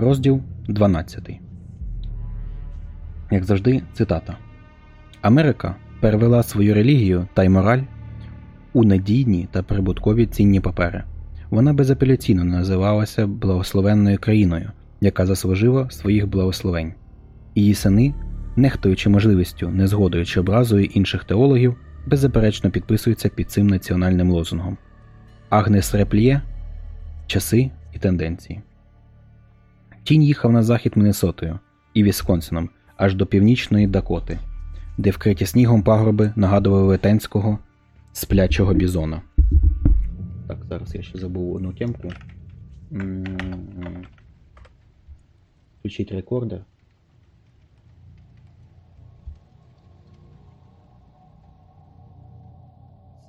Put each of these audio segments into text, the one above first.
Розділ 12. Як завжди, цитата. Америка перевела свою релігію та й мораль у надійні та прибуткові цінні папери. Вона безапеляційно називалася благословенною країною, яка заслужила своїх благословень. Її сини, нехтуючи можливістю, не згодуючи образою інших теологів, беззаперечно підписуються під цим національним лозунгом. Агнес Репліє Часи і тенденції. Тінь їхав на захід Міннесотою і Вісконсином аж до північної Дакоти, де вкриті снігом пагорби нагадували велетенського сплячого бізона. Так, зараз я ще забув одну темку. Включить рекордер.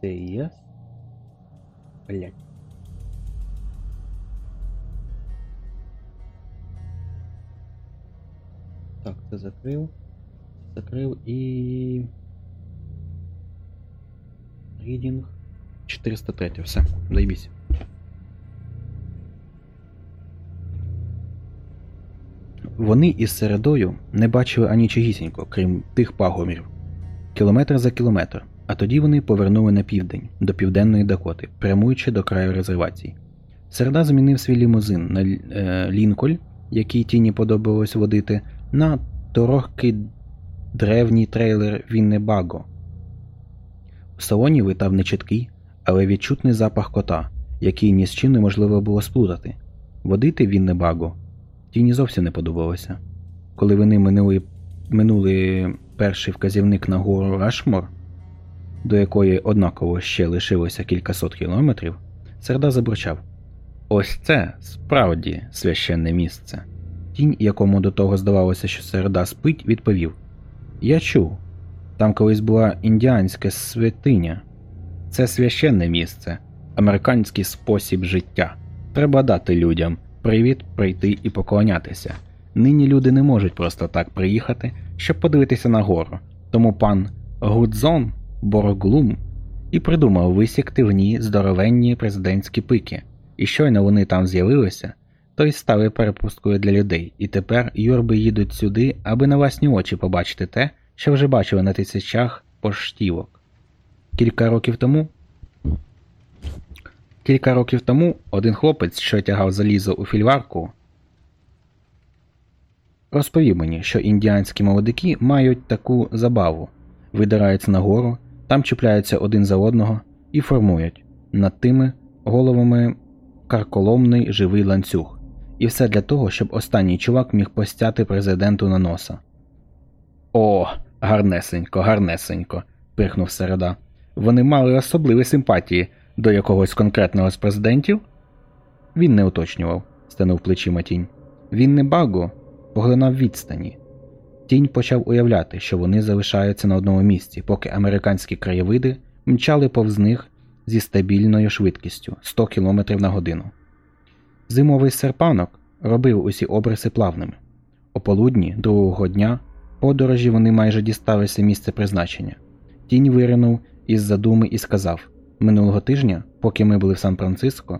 Say yes. Блять. Так, це закрив. Закрив і. Рідінг. 403, все, заебись. Вони із середою не бачили анічогісінько, крім тих пагомірів. Кілометр за кілометр, а тоді вони повернули на південь, до південної Дакоти, прямуючи до краю резервації. Середа змінив свій лімузин на е, Лінколь, який тіні подобалось водити, на торохкий древній трейлер Віннебаго. У салоні витав нечіткий, але відчутний запах кота, який ні з чим неможливо було сплутати. Водити Віннебаго тіні зовсім не подобалося. Коли вони минули, минули перший вказівник на гору Рашмор, до якої однаково ще лишилося кількасот кілометрів, серда забурчав. Ось це справді священне місце. Тінь, якому до того здавалося, що середа спить, відповів Я чув. Там колись була індіанська святиня. Це священне місце, американський спосіб життя. Треба дати людям привід прийти і поклонятися. Нині люди не можуть просто так приїхати, щоб подивитися на гору. Тому пан Гудзон Бороглум і придумав висікти в ній здоровенні президентські пики. І щойно вони там з'явилися, то й стали перепусткою для людей, і тепер юрби їдуть сюди, аби на власні очі побачити те, що вже бачили на тисячах поштівок. Кілька років тому. Кілька років тому один хлопець, що тягав залізо у фільварку, розповів мені, що індіанські молодики мають таку забаву, видираються нагору, там чіпляються один за одного і формують над тими головами карколомний живий ланцюг. І все для того, щоб останній чувак міг постяти президенту на носа. О, гарнесенько, гарнесенько, пирхнув середа. Вони мали особливі симпатії до якогось конкретного з президентів? Він не уточнював, стенув плечима тінь. Він не баго поглинав відстані. Тінь почав уявляти, що вони залишаються на одному місці, поки американські краєвиди мчали повз них зі стабільною швидкістю 100 км на годину. Зимовий серпанок робив усі обриси плавними. О полудні другого дня подорожі вони майже дісталися місце призначення. Тінь виринув із задуми і сказав минулого тижня, поки ми були в Сан-Франциско,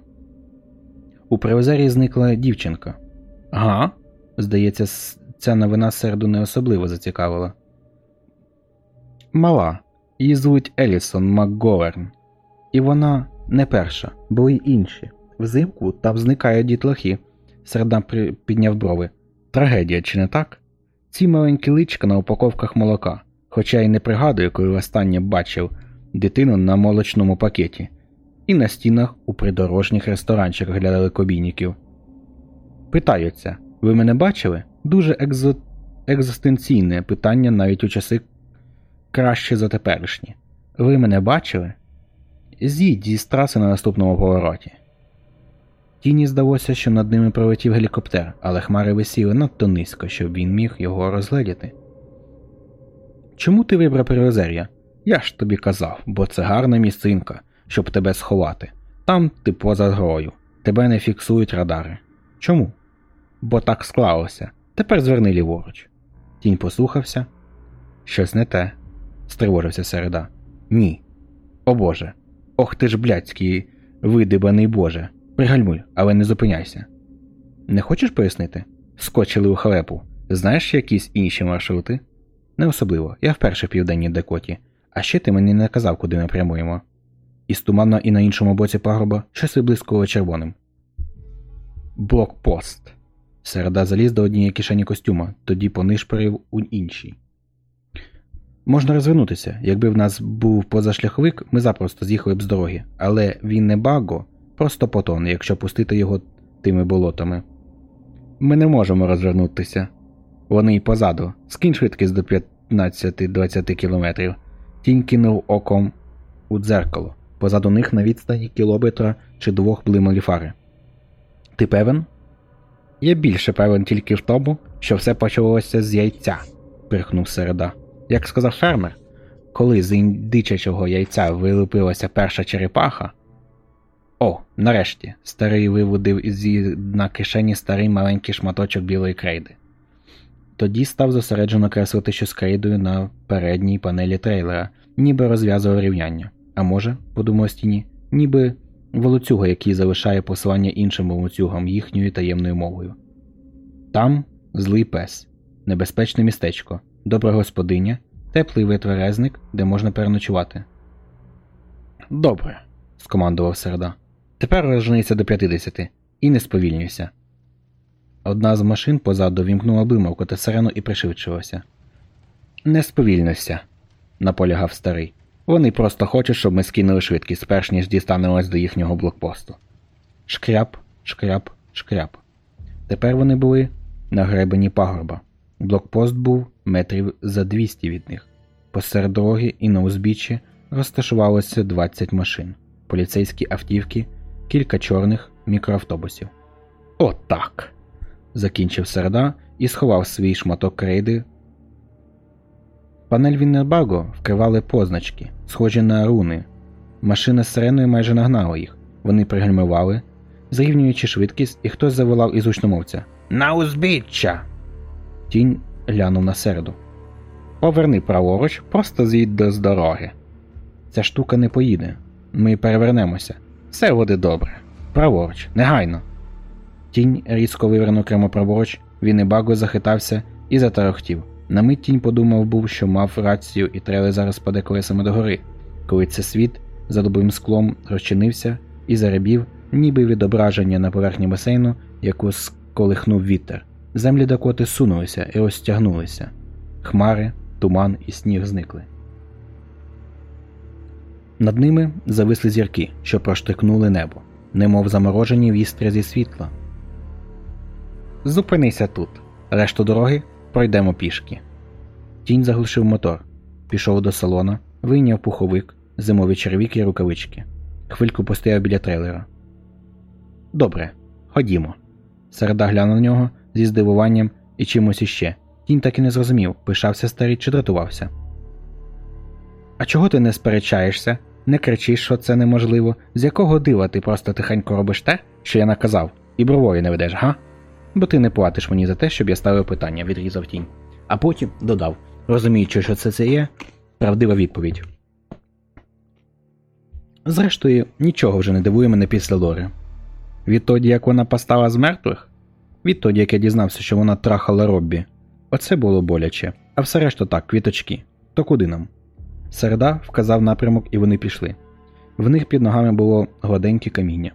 у привозері зникла дівчинка. Ага, здається, ця новина серду не особливо зацікавила. Мала. Її звуть Елісон МакГоверн. І вона не перша, були й інші. Взимку там зникають дітлахи. Серда підняв брови. Трагедія, чи не так? Ці маленькі личка на упаковках молока, хоча й не пригадую, коли останнє бачив дитину на молочному пакеті, і на стінах у придорожніх ресторанчиках для далекобійників. Питаються, ви мене бачили? Дуже екзо... екзистенційне питання навіть у часи краще за теперішні. Ви мене бачили? З'їдь зі траси на наступному повороті. Тіні здалося, що над ними пролетів гелікоптер, але хмари висіли надто низько, щоб він міг його розгледіти. Чому ти вибрав Переозер'я? Я ж тобі казав, бо це гарна місцинка, щоб тебе сховати. Там ти поза грою, тебе не фіксують радари. Чому? Бо так склалося. Тепер зверни ліворуч. Тінь послухався. Щось не те, стривожився середа. Ні. О Боже. Ох ти ж блядський, видибаний Боже. Пригальмуй, але не зупиняйся. Не хочеш пояснити? скочили у халепу. Знаєш якісь інші маршрути? Не особливо. Я вперше в південній Дакоті. А ще ти мені не казав, куди ми прямуємо. Із туманно і на іншому боці пагорба щось виблискувало червоним. Блокпост. Середа заліз до однієї кишені костюма, тоді понишпорив у іншій. Можна розвернутися. Якби в нас був позашляховик, ми запросто з'їхали б з дороги, але він не баго, просто потон, якщо пустити його тими болотами. Ми не можемо розвернутися. Вони й позаду. Скинь швидкість до 15-20 кілометрів. Тінь кинув оком у дзеркало. Позаду них на відстані кілометра чи двох блимали фари. Ти певен? Я більше певен тільки в тому, що все почалося з яйця, пирхнув середа. Як сказав фермер, коли з індичачого яйця вилупилася перша черепаха. О, нарешті, старий виводив із на кишені старий маленький шматочок білої крейди. Тоді став зосереджено креслити щось крейдою на передній панелі трейлера, ніби розв'язував рівняння. А може, подумав стіні, ніби волоцюга, який залишає посилання іншим волоцюгам їхньою таємною мовою. Там злий пес, небезпечне містечко, добра господиня, теплий витверезник, де можна переночувати. Добре, скомандував середа. Тепер розженися до 50 і не сповільнюйся. Одна з машин позаду вімкнула блимавку та сирену і пришвидшилася. Не сповільнуйся, наполягав старий. Вони просто хочуть, щоб ми скинули швидкість, перш ніж дістанемось до їхнього блокпосту. Шкряп, шкряп, шкряп. Тепер вони були на гребені пагорба. Блокпост був метрів за 200 від них. Посеред дороги і на узбіччі розташувалося 20 машин, поліцейські автівки, кілька чорних мікроавтобусів. Отак. закінчив середа і сховав свій шматок крейди Панель Віннербаго вкривали позначки, схожі на руни. Машина з сиреною майже нагнала їх. Вони пригальмували, зрівнюючи швидкість, і хтось заволав із гучномовця На узбіччя! Тінь глянув на середу. Поверни праворуч, просто з'їдь з дороги. Ця штука не поїде. Ми перевернемося. Все буде добре. Праворуч, негайно. Тінь різко вивернув прямо праворуч, він і баго захитався і затарохтів. На мить тінь подумав був, що мав рацію і трейлер зараз паде колесами догори, коли це світ за добрим склом розчинився і заребів, ніби відображення на поверхні басейну, яку сколихнув вітер. Землі Дакоти сунулися і розтягнулися. Хмари, туман і сніг зникли. Над ними зависли зірки, що проштикнули небо, немов заморожені вістри зі світла. Зупинися тут. Решту дороги Пройдемо пішки. Тінь заглушив мотор, пішов до салона, вийняв пуховик, зимові червіки і рукавички. Хвильку постояв біля трейлера. Добре, ходімо. Середа глянув на нього зі здивуванням і чимось іще. Тінь так і не зрозумів, пишався старий чи дратувався. А чого ти не сперечаєшся? Не кричиш, що це неможливо. З якого дива ти просто тихенько робиш те, що я наказав, і бровою не ведеш, га? бо ти не платиш мені за те, щоб я ставив питання, відрізав тінь. А потім додав, розуміючи, що це це є, правдива відповідь. Зрештою, нічого вже не дивує мене після Лори. Відтоді, як вона постала з мертвих, відтоді, як я дізнався, що вона трахала Роббі, оце було боляче, а все решта так, квіточки. То куди нам? Середа вказав напрямок, і вони пішли. В них під ногами було гладеньке каміння,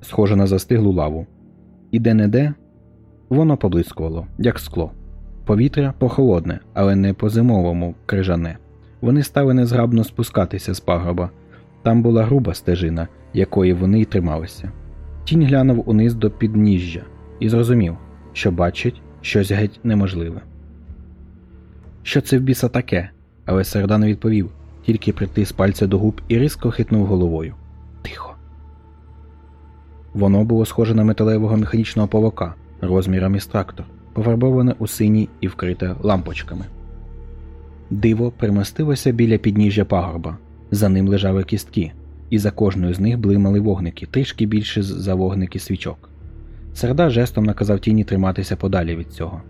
схоже на застиглу лаву і де-не-де воно поблискувало, як скло. Повітря похолодне, але не по зимовому крижане. Вони стали незграбно спускатися з пагорба. Там була груба стежина, якої вони й трималися. Тінь глянув униз до підніжжя і зрозумів, що бачить щось геть неможливе. Що це в біса таке? Але Серда не відповів, тільки притис пальця до губ і різко хитнув головою. Тихо. Воно було схоже на металевого механічного повока розміром із трактор, пофарбоване у синій і вкрите лампочками. Диво примостилося біля підніжжя пагорба, за ним лежали кістки, і за кожною з них блимали вогники, трішки більше за вогники свічок. Серда жестом наказав тіні триматися подалі від цього.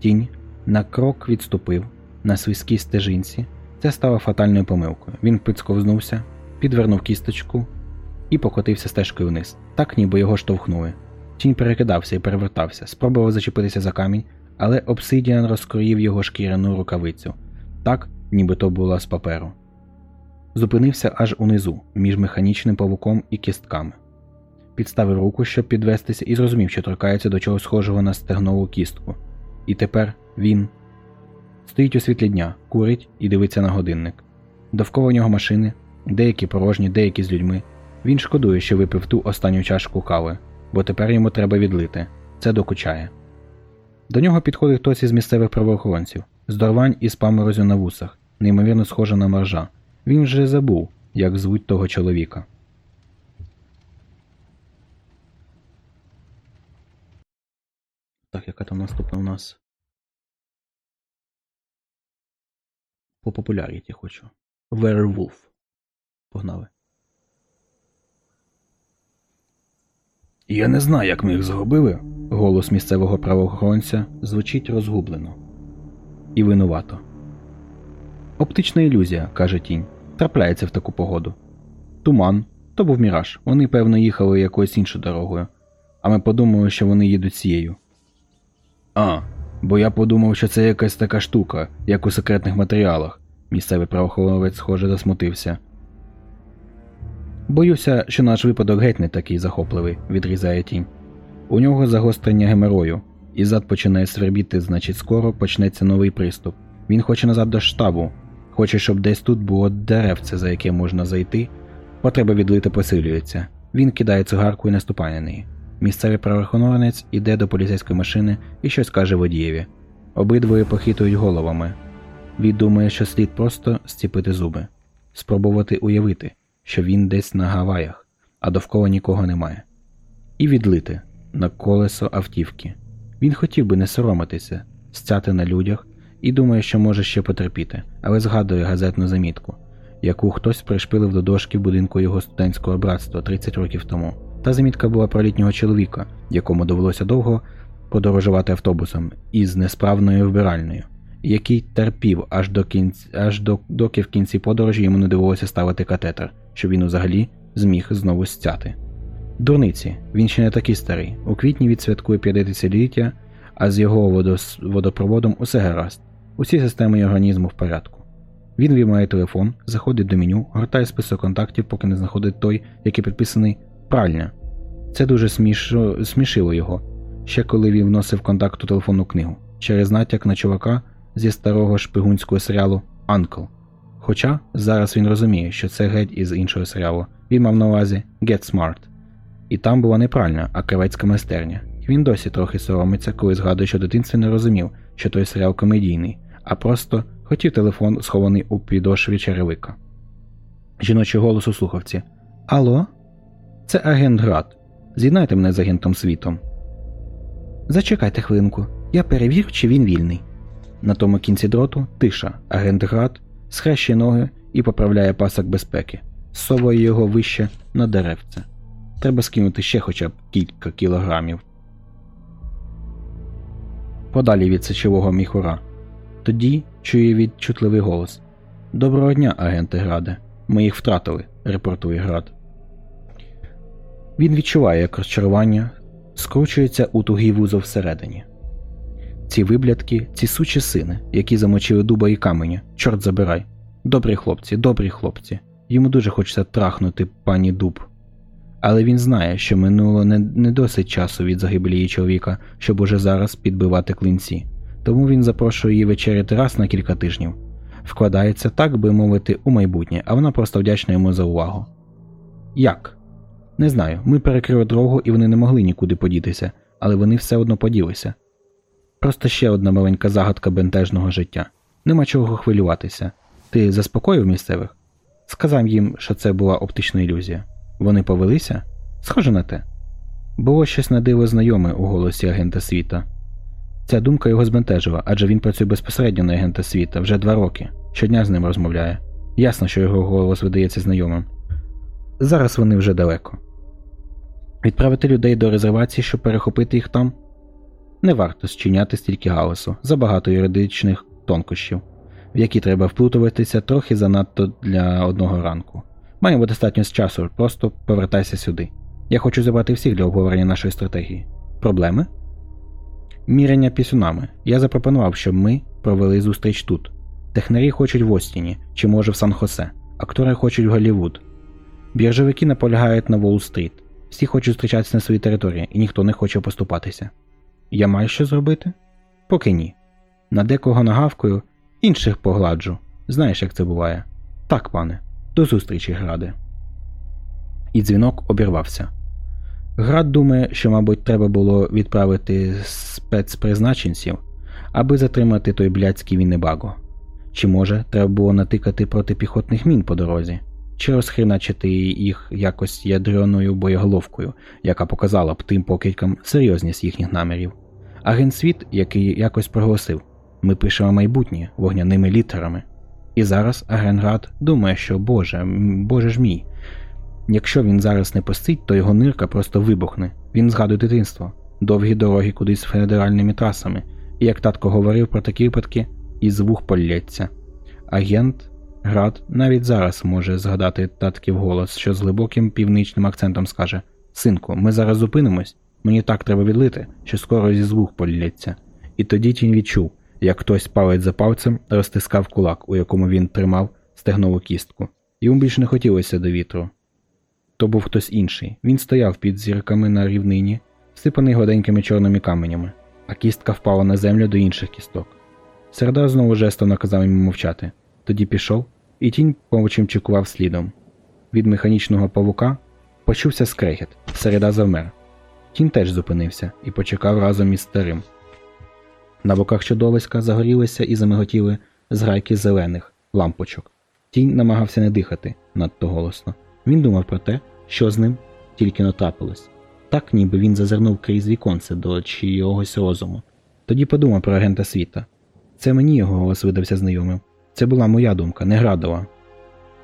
Тінь на крок відступив на свиській стежинці. Це стало фатальною помилкою. Він підсковзнувся, підвернув кісточку і покотився стежкою вниз, так ніби його штовхнули. Тінь перекидався і перевертався, спробував зачепитися за камінь, але обсидіан розкроїв його шкіряну рукавицю, так, ніби то була з паперу. Зупинився аж унизу, між механічним павуком і кістками. Підставив руку, щоб підвестися, і зрозумів, що торкається до чогось схожого на стегнову кістку. І тепер він стоїть у світлі дня, курить і дивиться на годинник. Довкола нього машини, деякі порожні, деякі з людьми. Він шкодує, що випив ту останню чашку кави, бо тепер йому треба відлити. Це докучає. До нього підходить хтось із місцевих правоохоронців, здорвань із паморозю на вусах, неймовірно схожа на маржа. Він вже забув, як звуть того чоловіка. Так, яка там наступна у нас? По популяріті хочу. Werewolf. Погнали. Я не знаю, як ми їх загубили. Голос місцевого правоохоронця звучить розгублено і винувато. Оптична ілюзія, каже тінь, трапляється в таку погоду. Туман, то був міраж. Вони, певно, їхали якоюсь іншою дорогою, а ми подумали, що вони їдуть цією. А, бо я подумав, що це якась така штука, як у секретних матеріалах. Місцевий правоохоронець, схоже, засмутився. Боюся, що наш випадок геть не такий захопливий, відрізає тінь. У нього загострення геморою, і зад починає свербіти, значить, скоро почнеться новий приступ. Він хоче назад до штабу, хоче, щоб десь тут було деревце, за яке можна зайти. Потреба відлити посилюється. Він кидає цигарку і наступає на неї. Місцевий правоохоронець іде до поліцейської машини і щось каже водієві. Обидвоє похитують головами. Він думає, що слід просто зціпити зуби, спробувати уявити, що він десь на Гаваях, а довкола нікого немає, і відлити на колесо автівки. Він хотів би не соромитися, стяти на людях і думає, що може ще потерпіти, але згадує газетну замітку, яку хтось пришпилив до дошки в будинку його студентського братства 30 років тому. Та замітка була про літнього чоловіка, якому довелося довго подорожувати автобусом із несправною вбиральною, який терпів аж до кінці, аж до, доки в кінці подорожі йому не довелося ставити катетер, щоб він взагалі зміг знову стяти. Дурниці, він ще не такий старий. У квітні відсвяткує 50-ліття, а з його водос... водопроводом усе гаразд. Усі системи організму в порядку. Він виймає телефон, заходить до меню, гортає список контактів, поки не знаходить той, який підписаний пральня. Це дуже сміш... смішило його, ще коли він вносив контакт у телефонну книгу через натяк на чувака зі старого шпигунського серіалу Анкл. Хоча зараз він розуміє, що це геть із іншого серіалу. Він мав на увазі Get Smart. І там була не пральня, а кравецька майстерня. І він досі трохи соромиться, коли згадує, що дитинстві не розумів, що той серіал комедійний, а просто хотів телефон, схований у підошві черевика. Жіночий голос у слухавці. Алло? Це агент Град. З'єднайте мене з агентом світом. Зачекайте хвилинку. Я перевірю, чи він вільний. На тому кінці дроту тиша. Агент Град схрещує ноги і поправляє пасок безпеки, совує його вище на деревце. Треба скинути ще хоча б кілька кілограмів. Подалі від сечового міхура. Тоді чує відчутливий голос Доброго дня, агенти Граде. Ми їх втратили, репортує Град. Він відчуває, як розчарування скручується у тугий вузол всередині. Ці виблядки, ці сучі сини, які замочили дуба і каменя, чорт забирай. Добрі хлопці, добрі хлопці. Йому дуже хочеться трахнути пані дуб. Але він знає, що минуло не, не досить часу від загибелі її чоловіка, щоб уже зараз підбивати клинці. Тому він запрошує її вечеряти раз на кілька тижнів. Вкладається, так би мовити, у майбутнє, а вона просто вдячна йому за увагу. Як? Не знаю. Ми перекрили дорогу і вони не могли нікуди подітися, але вони все одно поділися. Просто ще одна маленька загадка бентежного життя. Нема чого хвилюватися. Ти заспокоїв місцевих? Сказав їм, що це була оптична ілюзія. Вони повелися? Схоже на те. Було щось на диво знайоме у голосі агента світа. Ця думка його збентежила, адже він працює безпосередньо на агента світа вже два роки, щодня з ним розмовляє. Ясно, що його голос видається знайомим. Зараз вони вже далеко. Відправити людей до резервації, щоб перехопити їх там? Не варто зчиняти стільки галасу, забагато юридичних тонкощів, в які треба вплутуватися трохи занадто для одного ранку. Маємо достатньо з часу, просто повертайся сюди. Я хочу забрати всіх для обговорення нашої стратегії. Проблеми? Міряння пісюнами. Я запропонував, щоб ми провели зустріч тут. Технарі хочуть в Остіні, чи може в Сан-Хосе, актори хочуть в Голлівуд. Біржовики наполягають на Уолл-стріт. Всі хочуть зустрічатися на своїй території, і ніхто не хоче поступатися. Я маю що зробити? Поки ні. На декого нагавкою, інших погладжу. Знаєш, як це буває. Так, пане, до зустрічі, граде. І дзвінок обірвався. Град думає, що, мабуть, треба було відправити спецпризначенців, аби затримати той блядський Віннебаго. Чи може треба було натикати протипіхотних мін по дорозі, чи розхреначити їх якось ядроною боєголовкою, яка показала б тим покидькам серйозність їхніх намірів. Агент світ, який якось проголосив ми пишемо майбутнє вогняними літерами. І зараз Агенград думає, що Боже, Боже ж мій. Якщо він зараз не постить, то його нирка просто вибухне. Він згадує дитинство, довгі дороги кудись федеральними трасами, і як татко говорив про такі випадки, із вух полється. Агент Град навіть зараз може згадати татків голос, що з глибоким півничним акцентом скаже: Синку, ми зараз зупинимось, мені так треба відлити, що скоро зі звук полється. І тоді тінь відчув, як хтось палець за пальцем розтискав кулак, у якому він тримав стегнову кістку. Йому більше не хотілося до вітру. То був хтось інший. Він стояв під зірками на рівнині, всипаний гладенькими чорними каменями, а кістка впала на землю до інших кісток. Серда знову жестом наказав йому мовчати. Тоді пішов, і тінь помочим чекував слідом. Від механічного павука почувся скрегіт, середа завмер. Тінь теж зупинився і почекав разом із старим. На боках чудовиська загорілися і замиготіли зграйки зелених лампочок. Тінь намагався не дихати надто голосно. Він думав про те, що з ним тільки натрапилось. Так, ніби він зазирнув крізь віконце до чийогось розуму. Тоді подумав про агента світа. Це мені його голос видався знайомим. Це була моя думка, не градова.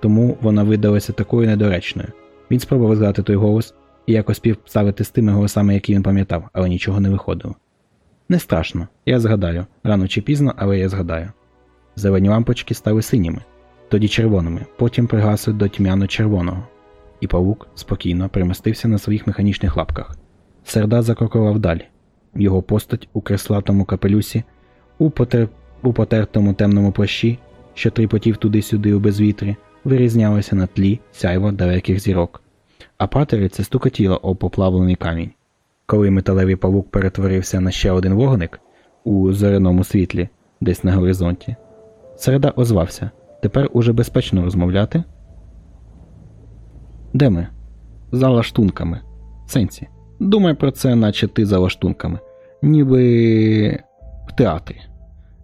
Тому вона видалася такою недоречною. Він спробував згадати той голос і якось співставити з тими голосами, які він пам'ятав, але нічого не виходило. Не страшно, я згадаю, рано чи пізно, але я згадаю. Зелені лампочки стали синіми, тоді червоними, потім пригасли до тьмяно-червоного, і павук спокійно примостився на своїх механічних лапках. Серда закрокував далі. Його постать у креслатому капелюсі, у, потер... у потертому темному плащі, що тріпотів туди-сюди у безвітрі, вирізнялася на тлі сяйво далеких зірок, а патериця стукотіла об поплавлений камінь. Коли металевий павук перетворився на ще один вогник у зоряному світлі, десь на горизонті, середа озвався. Тепер уже безпечно розмовляти? Де ми? За лаштунками. Сенсі. Думай про це, наче ти за лаштунками. Ніби в театрі.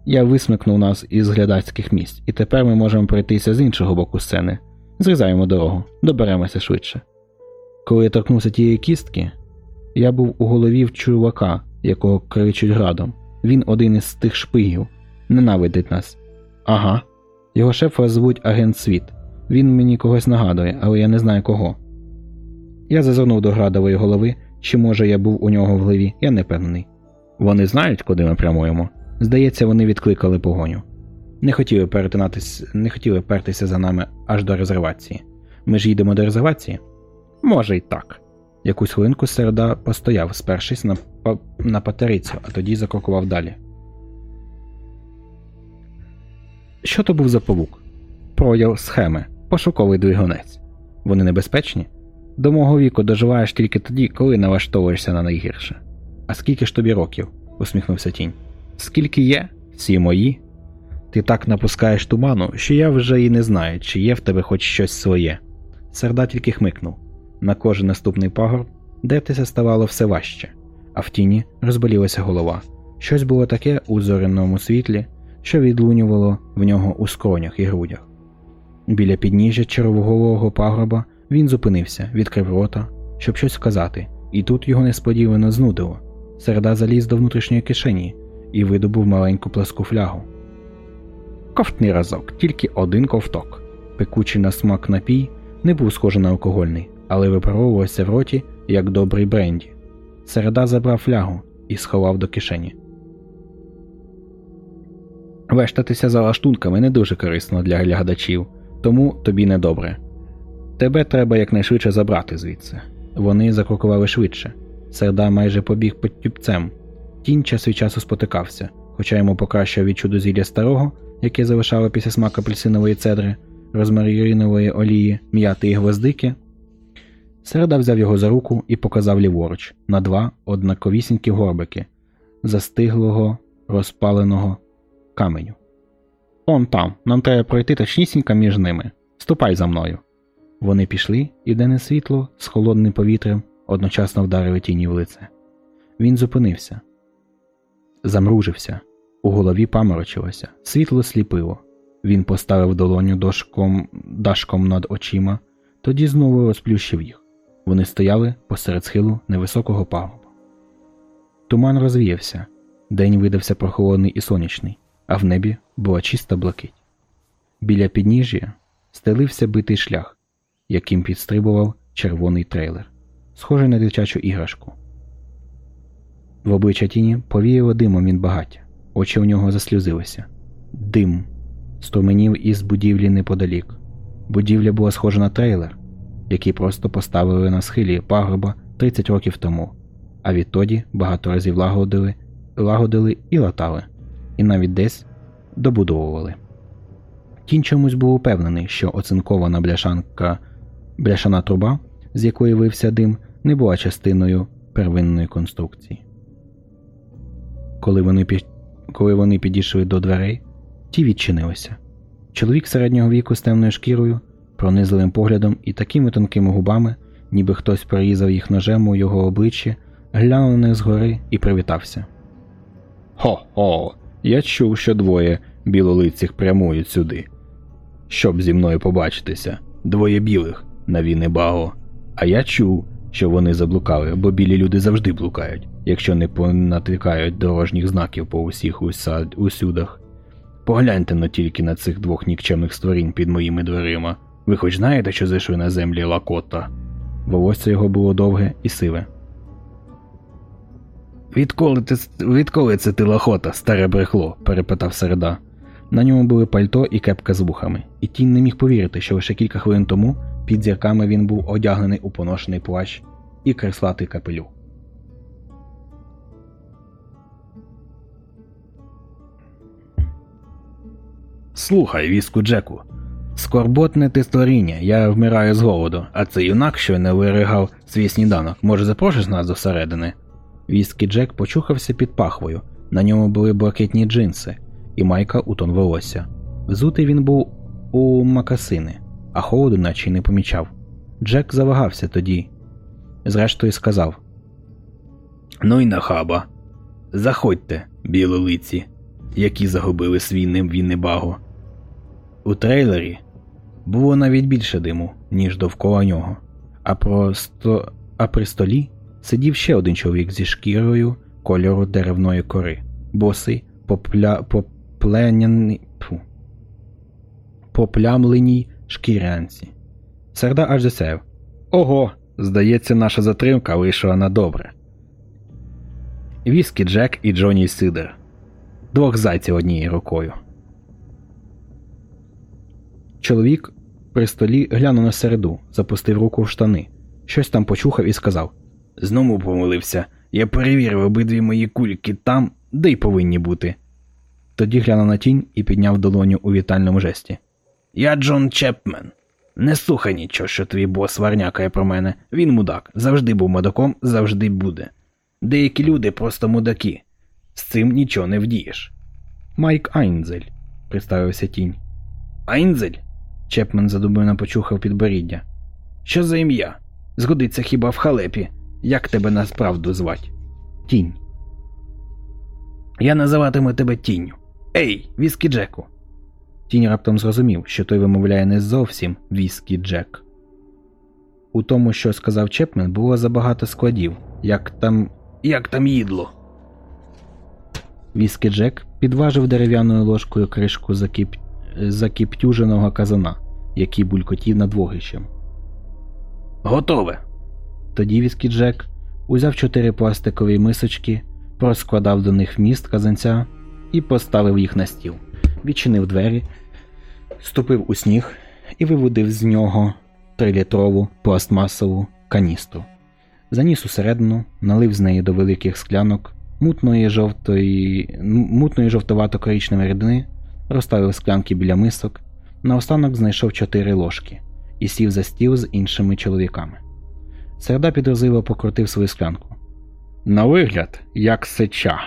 Я висмикнув нас із глядацьких місць, і тепер ми можемо пройтися з іншого боку сцени. Зрізаємо дорогу, доберемося швидше. Коли я торкнувся тієї кістки, я був у голові в чувака, якого кричуть градом. Він один із тих шпигів, ненавидить нас. Ага. Його шефа звуть Агент Світ. Він мені когось нагадує, але я не знаю кого. Я зазирнув до градової голови, чи може я був у нього в голові, я не певний. Вони знають, куди ми прямуємо. Здається, вони відкликали погоню. Не хотіли перетинатись, не хотіли пертися за нами аж до резервації. Ми ж їдемо до резервації? Може й так. Якусь хвилинку середа постояв, спершись на на патерицю, а тоді закрокував далі. Що то був за павук? Прояв схеми, пошуковий двигунець. Вони небезпечні? До мого віку доживаєш тільки тоді, коли налаштовуєшся на найгірше. А скільки ж тобі років? усміхнувся тінь. Скільки є? Всі мої. Ти так напускаєш туману, що я вже і не знаю, чи є в тебе хоч щось своє. Серда тільки хмикнув. На кожен наступний пагорб дертися ставало все важче, а в тіні розболілася голова. Щось було таке у зоряному світлі, що відлунювало в нього у скронях і грудях. Біля підніжжя червоголового пагорба він зупинився, відкрив рота, щоб щось сказати, і тут його несподівано знудило. Середа заліз до внутрішньої кишені і видобув маленьку пласку флягу. Ковтний разок, тільки один ковток. Пекучий на смак напій не був схожий на алкогольний, але випаровувався в роті, як добрий бренді. Середа забрав флягу і сховав до кишені. Вештатися за лаштунками не дуже корисно для глядачів, тому тобі недобре. Тебе треба якнайшвидше забрати звідси. Вони закрокували швидше. Серда майже побіг під тюбцем. Тінь час від часу спотикався, хоча йому покращав від чуду зілля старого, яке залишало після смак апельсинової цедри, розмарінової олії, м'яти і гвоздики. Середа взяв його за руку і показав ліворуч на два однаковісінькі горбики застиглого розпаленого каменю. Он там, нам треба пройти точнісінько між ними. Ступай за мною. Вони пішли, і денне світло з холодним повітрям одночасно вдарили тіні в лице. Він зупинився, замружився, у голові паморочилося, світло сліпило. Він поставив долоню дошком, дашком над очима, тоді знову розплющив їх. Вони стояли посеред схилу невисокого пагоба. Туман розвіявся, день видався прохолодний і сонячний, а в небі була чиста блакить. Біля підніжжя стелився битий шлях, яким підстрибував червоний трейлер, схожий на дитячу іграшку. В обличчя тіні повіяло димом він багаття, очі у нього заслюзилися. Дим струменів із будівлі неподалік. Будівля була схожа на трейлер, який просто поставили на схилі пагорба 30 років тому, а відтоді багато разів лагодили, лагодили і латали, і навіть десь добудовували. Тінь чомусь був упевнений, що оцинкована бляшанка, бляшана труба, з якої вився дим, не була частиною первинної конструкції. Коли вони, пі... Коли вони підійшли до дверей, ті відчинилися. Чоловік середнього віку з темною шкірою, пронизливим поглядом і такими тонкими губами, ніби хтось прорізав їх ножем у його обличчі, глянув на них згори і привітався. Хо-хо, я чув, що двоє білолицих прямують сюди. Щоб зі мною побачитися, двоє білих на війни. А я чув, що вони заблукали, бо білі люди завжди блукають, якщо не понатикають дорожніх знаків по усіх усад, усюдах. Погляньте но тільки на цих двох нікчемних створінь під моїми дверима. Ви хоч знаєте, що зайшли на землі Лакота? Волосся його було довге і сиве. Відколи ти відколи це ти лахота, старе брехло? перепитав середа. На ньому були пальто і кепка з вухами, і тінь не міг повірити, що лише кілька хвилин тому під зірками він був одягнений у поношений плащ і креслатий капелюх. Слухай, віску Джеку. Скорботне ти створіння, я вмираю з голоду, а це юнак, що не виригав свій сніданок. Може, запрошиш нас досередини? Віскі Джек почухався під пахвою. На ньому були блакитні джинси і майка у тон волосся. Взутий він був у макасини, а холоду наче й не помічав. Джек завагався тоді. Зрештою сказав: Ну й нахаба. Заходьте, білолиці, які загубили свій невіннебаго. У трейлері було навіть більше диму, ніж довкола нього, а, просто... а при столі сидів ще один чоловік зі шкірою кольору деревної кори, босий, попля... попленяний... Поплямленій шкірянці. Серда аж засяяв. Ого, здається, наша затримка вийшла на добре. Віскі Джек і Джоні Сидер. Двох зайців однією рукою. Чоловік при столі глянув на середу, запустив руку в штани, щось там почухав і сказав Знову помилився. Я перевірив обидві мої кульки там, де й повинні бути. Тоді глянув на тінь і підняв долоню у вітальному жесті. Я Джон Чепмен. Не слухай нічого, що твій бос варнякає про мене. Він мудак. Завжди був мудаком, завжди буде. Деякі люди просто мудаки. З цим нічого не вдієш. Майк Айнзель, представився тінь. Айнзель? Чепмен задумано почухав підборіддя. Що за ім'я? Згодиться хіба в халепі? Як тебе насправду звать? Тінь. Я називатиму тебе тінню. Ей, віскі Джеку. Тінь раптом зрозумів, що той вимовляє не зовсім віскі Джек. У тому, що сказав Чепмен, було забагато складів, як там. як там їдло. Віскі Джек підважив дерев'яною ложкою кришку закіп... закіптюженого казана, який булькотів над вогищем. Готове. Тоді Віскі Джек узяв чотири пластикові мисочки, розкладав до них вміст казанця і поставив їх на стіл, відчинив двері, ступив у сніг і виводив з нього трилітрову пластмасову каністру, Заніс усередину, налив з неї до великих склянок мутної жовтої, мутної жовтовато-коричневої рідини, розставив склянки біля мисок, наостанок знайшов чотири ложки і сів за стіл з іншими чоловіками. Середа підозріло покрутив свою склянку. На вигляд, як сеча.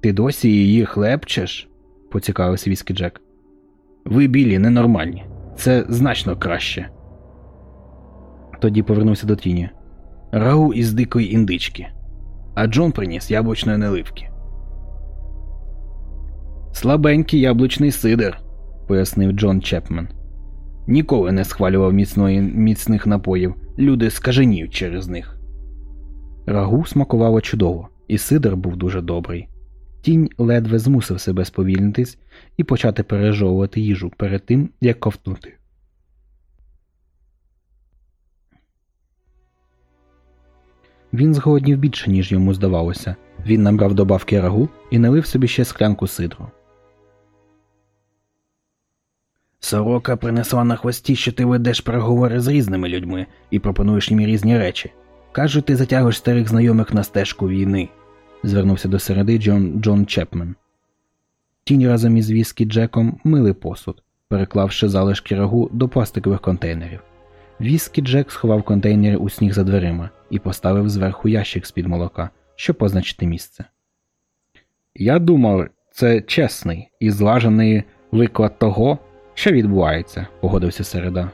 Ти досі її хлебчеш? поцікавився віскі Джек. Ви білі ненормальні. Це значно краще. Тоді повернувся до тіні. Рагу із дикої індички. А Джон приніс яблучної наливки. Слабенький яблучний сидр, пояснив Джон Чепмен. Ніколи не схвалював міцної, міцних напоїв. Люди скаженіють через них. Рагу смакувало чудово, і сидр був дуже добрий. Тінь ледве змусив себе сповільнитись і почати пережовувати їжу перед тим, як ковтнути. Він зголоднів більше, ніж йому здавалося. Він набрав добавки рагу і налив собі ще склянку сидру. Сорока принесла на хвості, що ти ведеш переговори з різними людьми і пропонуєш їм різні речі. Кажуть, ти затягуєш старих знайомих на стежку війни, звернувся до середи Джон Джон Чепмен. Тінь разом із віскі Джеком мили посуд, переклавши залишки рагу до пластикових контейнерів. Віскі Джек сховав контейнери у сніг за дверима і поставив зверху ящик з під молока, щоб позначити місце. Я думав, це чесний і злажений виклад того, що відбувається, погодився середа.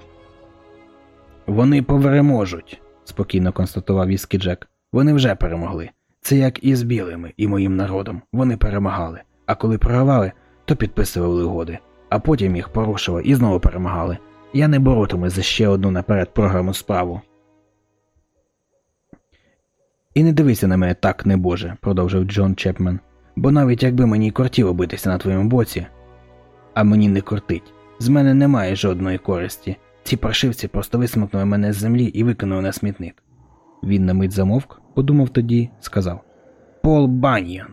Вони повереможуть, спокійно констатував Віскі Джек. Вони вже перемогли. Це як і з білими, і моїм народом. Вони перемагали. А коли програвали, то підписували угоди, а потім їх порушили і знову перемагали. Я не боротимусь за ще одну наперед програму справу. І не дивися на мене так, небоже, продовжив Джон Чепмен. Бо навіть якби мені кортіло битися на твоєму боці, а мені не кортить, з мене немає жодної користі. Ці паршивці просто висмикнули мене з землі і викинули на смітник. Він на мить замовк, подумав тоді, сказав Пол Баньян.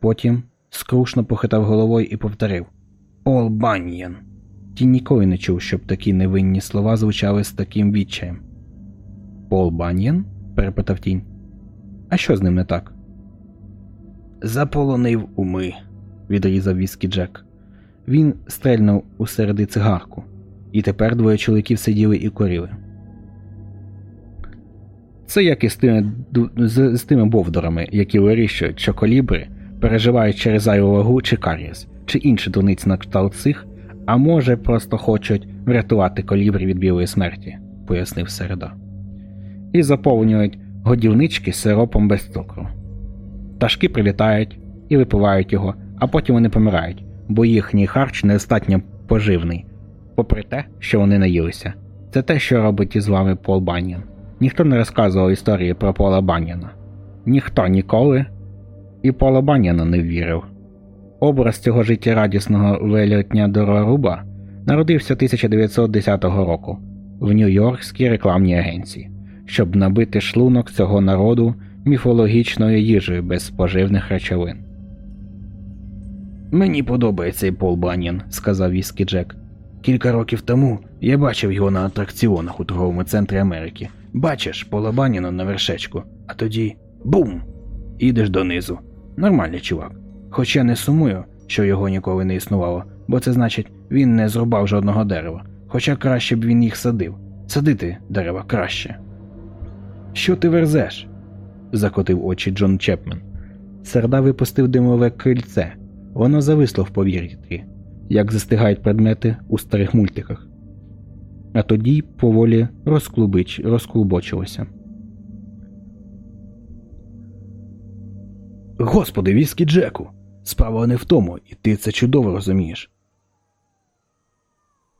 Потім скрушно похитав головою і повторив Пол Баньян. Ті ніколи не чув, щоб такі невинні слова звучали з таким відчаєм. Пол Баньян? перепитав тінь. А що з ним не так? Заполонив уми, відрізав віскі Джек. Він стрельнув усереди цигарку, і тепер двоє чоловіків сиділи і курили. Це як і з тими, з, з тими бовдорами, які вирішують, що колібри переживають через зайву вагу чи кар'єс, чи інші дурниці на кшталт цих, а може, просто хочуть врятувати колібри від білої смерті, пояснив середа. І заповнюють годівнички сиропом без цукру. Пташки прилітають і випивають його, а потім вони помирають, бо їхній харч недостатньо поживний, попри те, що вони наїлися. Це те, що робить із вами Пол Баньян. Ніхто не розказував історії про Пола Баньяна. Ніхто ніколи і Пола Баньяна не вірив. Образ цього життєрадісного велетня дороруба народився 1910 року в Нью-Йоркській рекламній агенції, щоб набити шлунок цього народу міфологічною їжею без споживних речовин. Мені подобається Пол Баньян, сказав Віскі Джек. Кілька років тому я бачив його на атракціонах у торговому центрі Америки. Бачиш Пола Баньяна на вершечку, а тоді бум! Ідеш донизу. Нормальний чувак. Хоч я не сумую, що його ніколи не існувало, бо це значить, він не зрубав жодного дерева, хоча краще б він їх садив. Садити дерева краще. Що ти верзеш? закотив очі Джон Чепмен. Серда випустив димове крильце. Воно зависло в повітрі, як застигають предмети у старих мультиках. А тоді поволі розклубич, розклубочилося. Господи, віскі Джеку! Справа не в тому, і ти це чудово розумієш.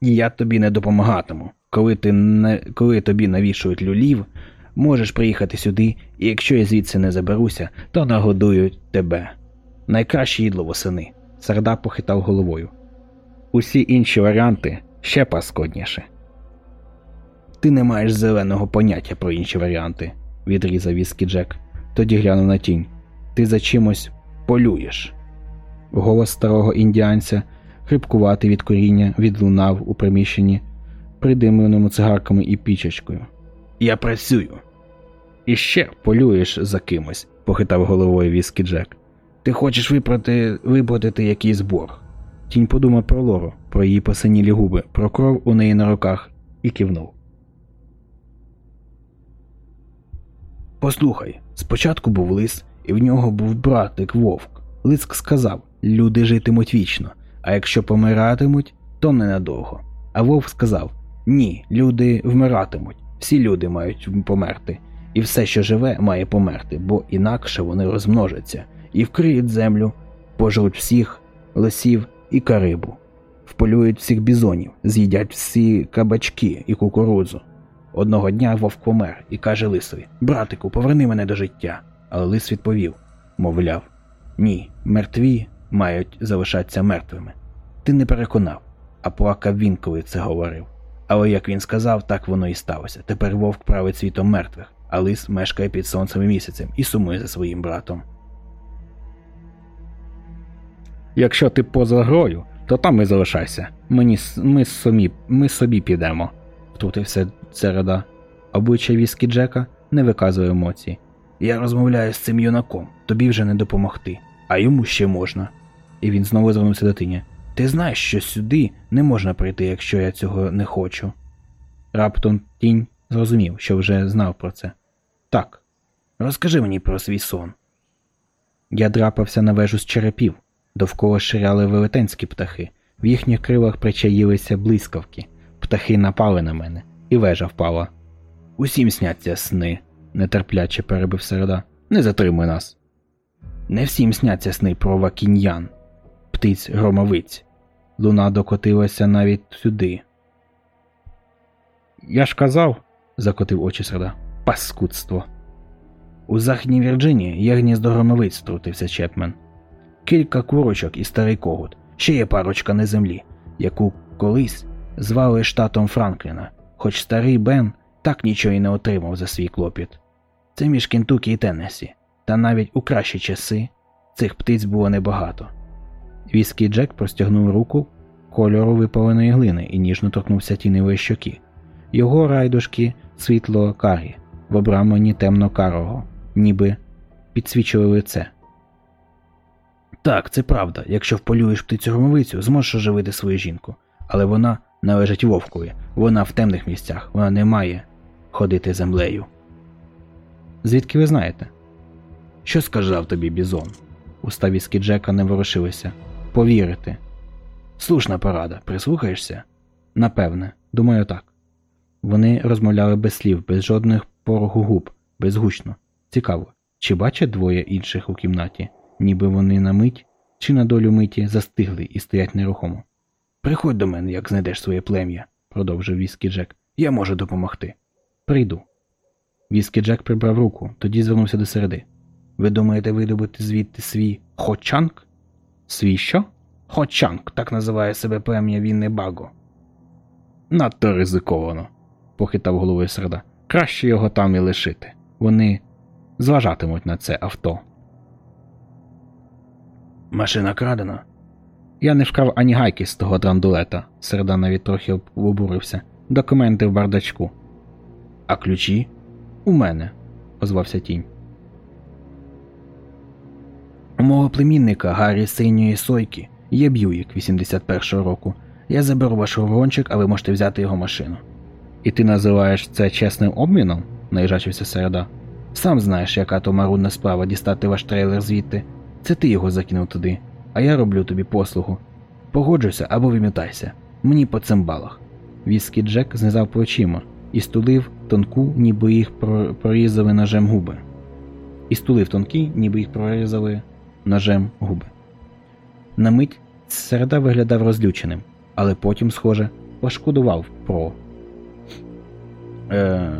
Я тобі не допомагатиму. Коли ти не... коли тобі навішують люлів, можеш приїхати сюди, і якщо я звідси не заберуся, то нагодують тебе. Найкраще їдло восени. Серда похитав головою. Усі інші варіанти ще паскодніше. Ти не маєш зеленого поняття про інші варіанти, відрізав віскі Джек. Тоді глянув на тінь. Ти за чимось полюєш. Голос старого індіанця, хрипкуватий від коріння, відлунав у приміщенні, придимленому цигарками і пічечкою. Я працюю. І ще полюєш за кимось, похитав головою віскі Джек. Ти хочеш виплати, виплатити якийсь борг. Тінь подумав про Лору, про її посинілі губи, про кров у неї на руках і кивнув. Послухай, спочатку був лис, і в нього був братик вовк. Лиск сказав: люди житимуть вічно, а якщо помиратимуть, то ненадовго. А вовк сказав: Ні, люди вмиратимуть, всі люди мають померти, і все, що живе, має померти, бо інакше вони розмножаться і вкриють землю, пожруть всіх лисів і карибу, вполюють всіх бізонів, з'їдять всі кабачки і кукурудзу. Одного дня вовк помер і каже лисові Братику, поверни мене до життя. Але лис відповів мовляв, ні, мертві мають залишатися мертвими. Ти не переконав, а плакав він, коли це говорив. Але як він сказав, так воно і сталося. Тепер вовк править світом мертвих, а лис мешкає під сонцем і місяцем і сумує за своїм братом. Якщо ти поза грою, то там і залишайся. Мені ми самі, ми собі підемо, втрутився середа. Обличчя віскі Джека не виказує емоцій. Я розмовляю з цим юнаком, тобі вже не допомогти, а йому ще можна. І він знову звернувся до тині. Ти знаєш, що сюди не можна прийти, якщо я цього не хочу. Раптом тінь зрозумів, що вже знав про це. Так, розкажи мені про свій сон. Я драпався на вежу з черепів. Довкола ширяли велетенські птахи, в їхніх крилах причаїлися блискавки, птахи напали на мене, і вежа впала. Усім сняться сни, нетерпляче перебив середа. Не затримуй нас. Не всім сняться сни про вакіньян, птиць громовиць. Луна докотилася навіть сюди. Я ж казав, закотив очі середа. Паскудство. У Західній Вірджинії є гніздо громовиць, втрутився Чепмен кілька курочок і старий когут, ще є парочка на землі, яку колись звали штатом Франкліна, хоч старий Бен так нічого й не отримав за свій клопіт. Це між Кентукі і Теннесі, та навіть у кращі часи цих птиць було небагато. Віскі Джек простягнув руку кольору випаленої глини і ніжно торкнувся тіневої щоки. Його райдушки світло карі, в обрамленні темно карого, ніби підсвічили лице. Так, це правда. Якщо вполюєш птицю громовицю, зможеш оживити свою жінку. Але вона належить вовкові, вона в темних місцях, вона не має ходити землею. Звідки ви знаєте? Що сказав тобі Бізон? Уста віскі Джека не ворушилися. Повірити. Слушна порада, прислухаєшся? Напевне, думаю, так. Вони розмовляли без слів, без жодних пороху губ, безгучно. Цікаво, чи бачать двоє інших у кімнаті? Ніби вони на мить чи на долю миті застигли і стоять нерухомо. Приходь до мене, як знайдеш своє плем'я, продовжив Віскі Джек. Я можу допомогти. Прийду. Віскі Джек прибрав руку, тоді звернувся до середи. Ви думаєте видобути звідти свій хочанк? Свій що? Хочанк, так називає себе плем'я Віннебаго. Надто ризиковано, похитав головою середа. Краще його там і лишити. Вони зважатимуть на це авто. Машина крадена. Я не вкрав ані гайки з того драндулета. Середа навіть трохи обурився. Документи в бардачку. А ключі? У мене, озвався тінь. У мого племінника Гаррі синьої сойки є Б'юїк 81-го року. Я заберу ваш фургончик, а ви можете взяти його машину. І ти називаєш це чесним обміном? наїжачився середа. Сам знаєш, яка то марудна справа дістати ваш трейлер звідти. Це ти його закинув туди, а я роблю тобі послугу. Погоджуйся або вимітайся. Мені по цимбалах. Віскі Джек знизав плечима і стулив тонку, ніби їх прорізали ножем губи. І стулив тонкі, ніби їх прорізали ножем губи. На мить середа виглядав розлюченим, але потім, схоже, пошкодував про е,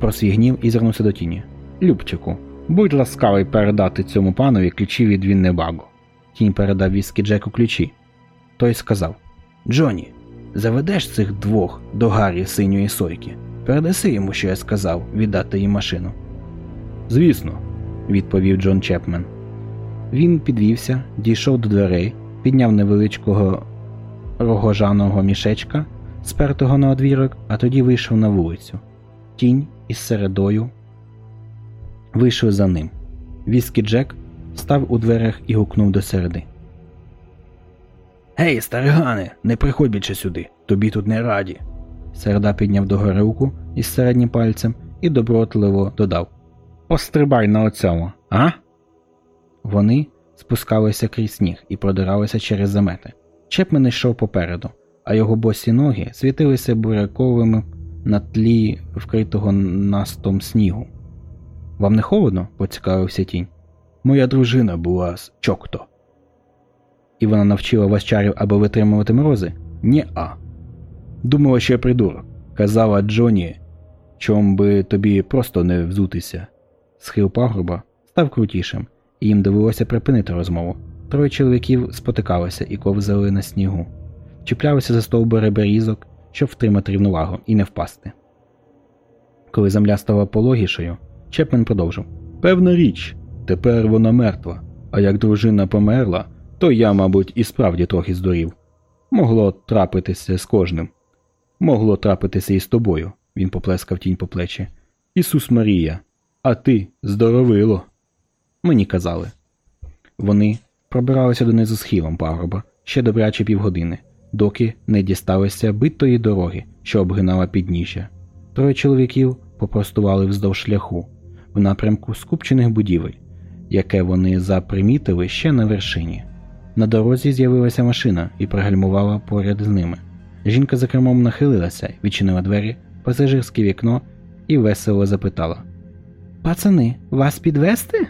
про свій гнів і звернувся до тіні. Любчику. Будь ласкавий передати цьому панові ключі від Віннебаго. Тінь передав віскі Джеку ключі. Той сказав Джоні, заведеш цих двох до Гаррі синьої сойки. Передаси йому, що я сказав, віддати їм машину. Звісно, відповів Джон Чепмен. Він підвівся, дійшов до дверей, підняв невеличкого рогожаного мішечка, спертого на одвірок, а тоді вийшов на вулицю. Тінь із середою вийшов за ним. Віскі Джек став у дверях і гукнув до середи. Гей, старигане, не приходь більше сюди, тобі тут не раді. Середа підняв догори руку із середнім пальцем і добротливо додав Пострибай на оцьому, а? Вони спускалися крізь сніг і продиралися через замети. Чепмен йшов попереду, а його босі ноги світилися буряковими на тлі вкритого настом снігу. Вам не холодно? поцікавився тінь. Моя дружина була з Чокто. І вона навчила вас чарів, аби витримувати морози? Ні а. Думала, що я придурок. Казала Джоні, чом би тобі просто не взутися. Схил пагорба став крутішим, і їм довелося припинити розмову. Троє чоловіків спотикалися і ковзали на снігу, чіплялися за стовбури берізок, щоб втримати рівновагу і не впасти. Коли земля стала пологішою, Чепмен продовжив Певна річ, тепер вона мертва, а як дружина померла, то я, мабуть, і справді трохи здурів. Могло трапитися з кожним. Могло трапитися і з тобою, він поплескав тінь по плечі. Ісус Марія, а ти здоровило. Мені казали. Вони пробиралися донизу схилом пагорба ще добряче півгодини, доки не дісталися битої дороги, що обгинала підніжжя. Троє чоловіків попростували вздовж шляху в напрямку скупчених будівель, яке вони запримітили ще на вершині. На дорозі з'явилася машина і пригальмувала поряд з ними. Жінка за кермом нахилилася, відчинила двері, пасажирське вікно і весело запитала: Пацани, вас підвести?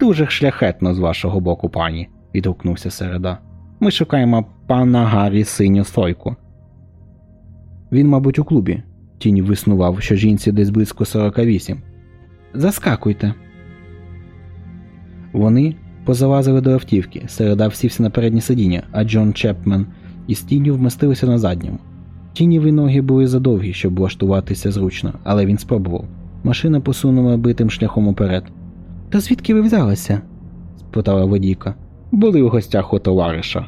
Дуже шляхетно з вашого боку, пані, відгукнувся середа. Ми шукаємо пана Гаррі синю сойку. Він, мабуть, у клубі. Тінь виснував, що жінці десь близько 48. Заскакуйте. Вони позалазили до автівки, середа всівся на переднє сидіння, а Джон Чепмен із тінню вмостилися на задньому. Тінєві ноги були задовгі, щоб влаштуватися зручно, але він спробував. Машина посунула битим шляхом уперед. Та звідки ви взялися? спитала водійка. Були в гостях у товариша,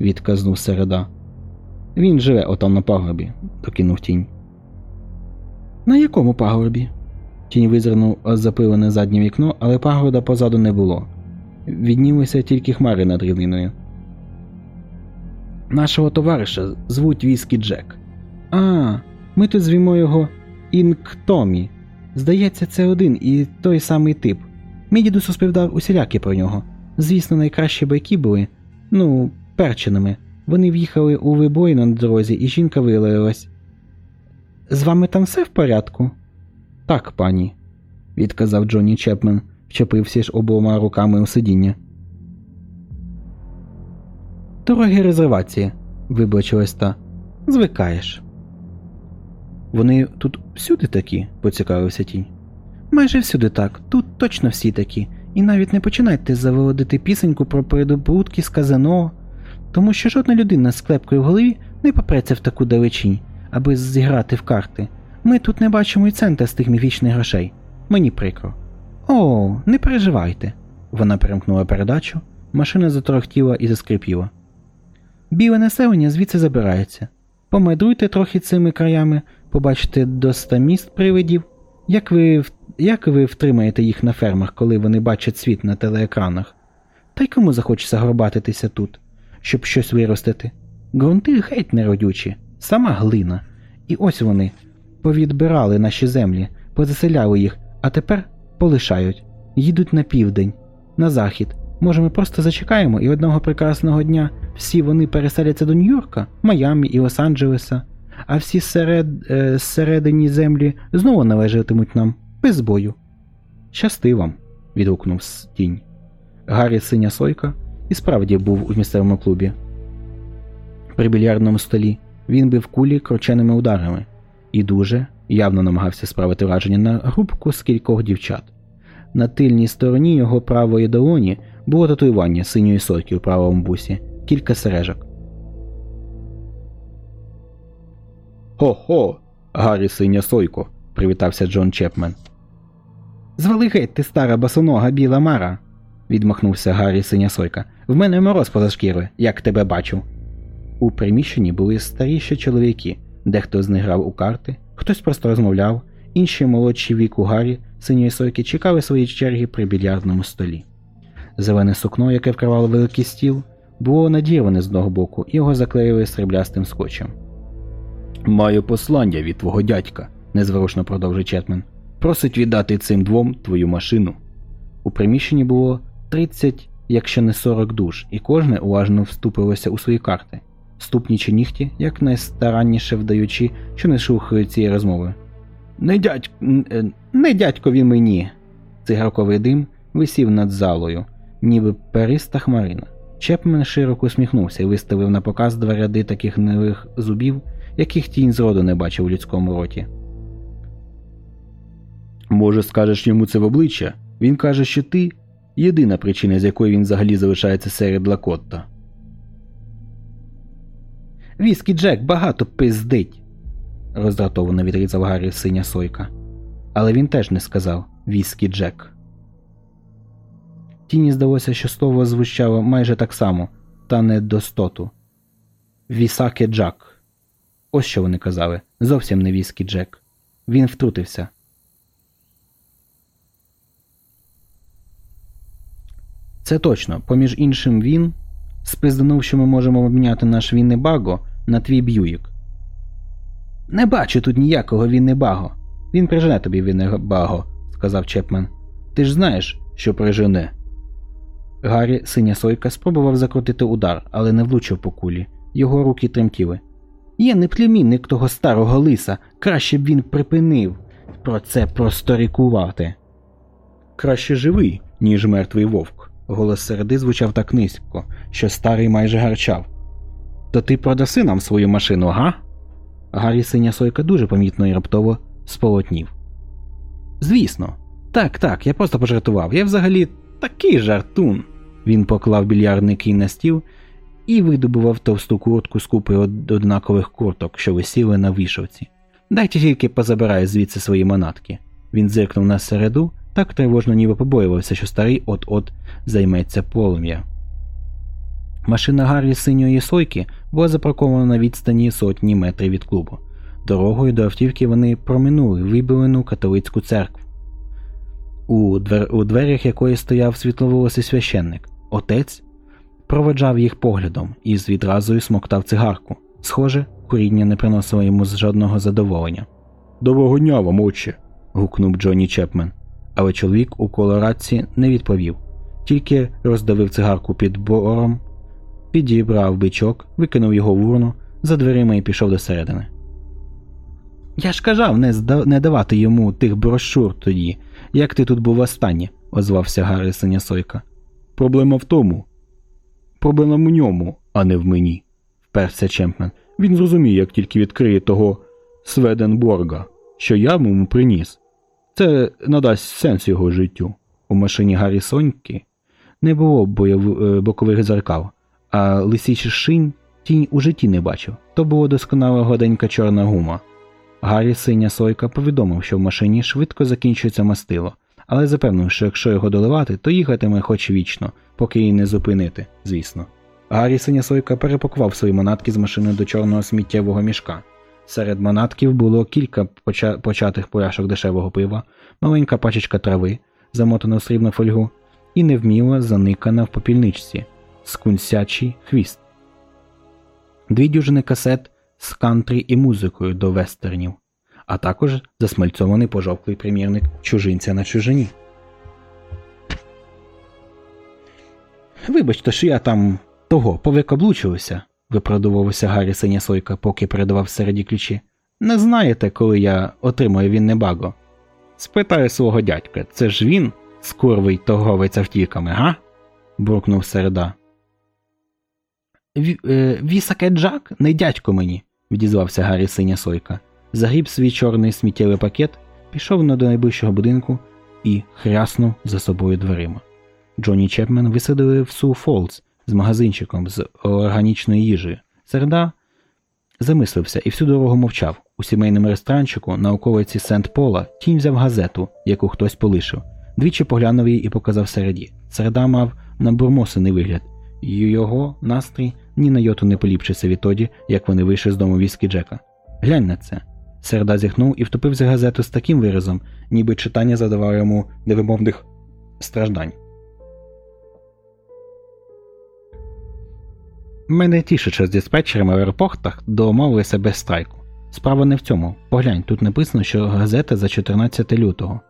відказнув середа. Він живе отам на пагорбі, докинув тінь. На якому пагорбі? Тінь визирнув запилене заднє вікно, але пагорда позаду не було. Віднімися тільки хмари над рівниною. Нашого товариша звуть Віскі Джек. А, ми тут звімо його Інктомі. Здається, це один і той самий тип. Мій дідусь розповідав усілякі про нього. Звісно, найкращі байки були, ну, перченими. Вони в'їхали у вибоїну на дорозі, і жінка виявилась. З вами там все в порядку? Так, пані, відказав Джонні Чепмен, вчепився ж обома руками у сидіння. Дорогі резервації, вибачилась та. Звикаєш. Вони тут всюди такі, поцікавився тінь. Майже всюди так, тут точно всі такі, і навіть не починайте заводити пісеньку про придобутки з казино, тому що жодна людина з клепкою в голові не попреться в таку далечінь, аби зіграти в карти. Ми тут не бачимо й цента з тих міфічних грошей. Мені прикро. О, не переживайте. Вона перемкнула передачу, машина заторохтіла і заскрипіла. Біле населення звідси забирається. Помедруйте трохи цими краями, побачите доста міст привидів. Як ви як ви втримаєте їх на фермах, коли вони бачать світ на телеекранах? Та й кому захочеться горбатитися тут, щоб щось виростити? Грунти геть неродючі, сама глина. І ось вони повідбирали наші землі, позаселяли їх, а тепер полишають, їдуть на південь, на захід. Може, ми просто зачекаємо, і одного прекрасного дня всі вони переселяться до Нью-Йорка, Майамі і Лос-Анджелеса, а всі серед, е, середині землі знову належатимуть нам без бою. Щасти вам, відгукнув тінь. Гаррі синя сойка і справді був у місцевому клубі. При більярдному столі він бив кулі крученими ударами і дуже явно намагався справити враження на групку з кількох дівчат. На тильній стороні його правої долоні було татуювання синьої сойки у правому бусі, кілька сережок. Хо-хо, Гаррі синя сойко, привітався Джон Чепмен. Звали геть, ти стара басонога біла мара, відмахнувся Гаррі синя сойка. В мене мороз поза шкірою, як тебе бачу. У приміщенні були старіші чоловіки, дехто з них грав у карти, Хтось просто розмовляв, інші молодші віку Гаррі, синьої сойки, чекали своєї черги при більярдному столі. Зелене сукно, яке вкривало великий стіл, було надірване з одного боку, і його заклеїли сріблястим скотчем. Маю послання від твого дядька, незворушно продовжив Четмен. Просить віддати цим двом твою машину. У приміщенні було 30, якщо не 40 душ, і кожне уважно вступилося у свої карти, ступні чи нігті, як найстаранніше вдаючи, що не слухають цієї розмови. Не дядь... е, не дядькові мені. Цигарковий дим висів над залою, ніби периста хмарина. Чепмен широко усміхнувся і виставив на показ два ряди таких гнилих зубів, яких тінь зроду не бачив у людському роті. Може, скажеш йому це в обличчя? Він каже, що ти єдина причина, з якої він взагалі залишається серед Лакотта. Віскі Джек багато пиздить, роздратовано відрізав Гаррі синя сойка. Але він теж не сказав Віскі Джек. Тіні здалося, що слово звучало майже так само, та не до стоту. Вісаке Джак. Ось що вони казали. Зовсім не Віскі Джек. Він втрутився. Це точно. Поміж іншим він спизданув, що ми можемо обміняти наш Віннебаго на твій б'юїк. Не бачу тут ніякого Віннебаго. Він прижене тобі Віннебаго, сказав Чепмен. Ти ж знаєш, що прижене. Гаррі, синя сойка, спробував закрутити удар, але не влучив по кулі. Його руки тремтіли. Я не племінник того старого лиса, краще б він припинив про це просторікувати. Краще живий, ніж мертвий вовк. Голос середи звучав так низько, що старий майже гарчав. То ти продаси нам свою машину, га? Гаррі синя сойка дуже помітно і раптово сполотнів. Звісно, так, так, я просто пожартував. Я взагалі такий жартун. Він поклав більярдний кій на стіл і видобував товсту куртку з купи однакових курток, що висіли на вішавці. Дайте тільки позабираю звідси свої манатки. Він зиркнув на середу, так тривожно ніби побоювався, що старий от-от займеться полум'я. Машина Гаррі синьої сойки була запаркована на відстані сотні метрів від клубу. Дорогою до автівки вони проминули вибілену католицьку церкву, у, двер... у дверях якої стояв світловолосий священник. Отець проведжав їх поглядом і з відразою смоктав цигарку. Схоже, куріння не приносило йому жодного задоволення. Доброго дня вам, отче. гукнув Джонні Чепмен. Але чоловік у колорадці не відповів, тільки роздавив цигарку під бором, підібрав бичок, викинув його в урну за дверима і пішов до середини. Я ж казав не, зда... не давати йому тих брошур тоді, як ти тут був останнє, озвався Гаррі Синя Сойка. Проблема в тому. Проблема в ньому, а не в мені, вперся Чемпмен. Він зрозуміє, як тільки відкриє того Сведенборга, що я йому приніс. Це надасть сенс його життю. У машині Гаррі Соньки не було бойов... е, бокових зеркал, а лисічий шин тінь у житті не бачив. То було досконала гладенька чорна гума. Гаррі синя сойка повідомив, що в машині швидко закінчується мастило, але запевнив, що якщо його доливати, то їхатиме хоч вічно, поки її не зупинити, звісно. Гаррі синя сойка перепакував свої манатки з машини до чорного сміттєвого мішка. Серед манатків було кілька поча- початих пляшок дешевого пива, маленька пачечка трави, замотана в срібну фольгу, і невміло заникана в попільничці скунсячий хвіст. Дві дюжини касет з кантрі і музикою до вестернів, а також засмальцьований пожовклий примірник чужинця на чужині. Вибачте, що я там того повикаблучився, виправдовувався Гаррі Синя Сойка, поки передавав середі ключі. Не знаєте, коли я отримаю Віннебаго? Спитаю свого дядька, це ж він, скурвий торговець автівками, га? буркнув середа. «Ві- е, Вісаке Джак, не дядько мені, відізвався Гаррі Синя Сойка. Загріб свій чорний сміттєвий пакет, пішов до найближчого будинку і хряснув за собою дверима. Джонні Чепмен висадили в Су Фолз з магазинчиком з органічною їжею. Середа замислився і всю дорогу мовчав. У сімейному ресторанчику на околиці Сент Пола тінь взяв газету, яку хтось полишив. Двічі поглянув її і показав середі. Середа мав набурмосений вигляд, його настрій ні на йоту не поліпшився відтоді, як вони вийшли з дому віскі Джека. Глянь на це. Середа зіхнув і втопився в газету з таким виразом, ніби читання задавало йому невимовних страждань. Мене тішить, що з диспетчерами в аеропортах домовилися без страйку. Справа не в цьому. Поглянь, тут написано, що газета за 14 лютого.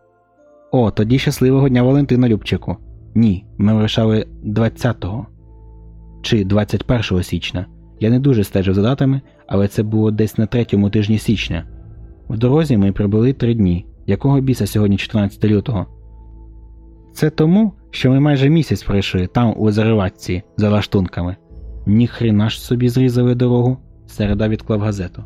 О, тоді щасливого дня Валентина Любчику. Ні, ми вирішали 20-го чи 21 січня. Я не дуже стежив за датами, але це було десь на третьому тижні січня. В дорозі ми прибули три дні. Якого біса сьогодні 14 лютого? Це тому, що ми майже місяць пройшли там у зариватці за лаштунками. Ніхрена ж собі зрізали дорогу. Середа відклав газету.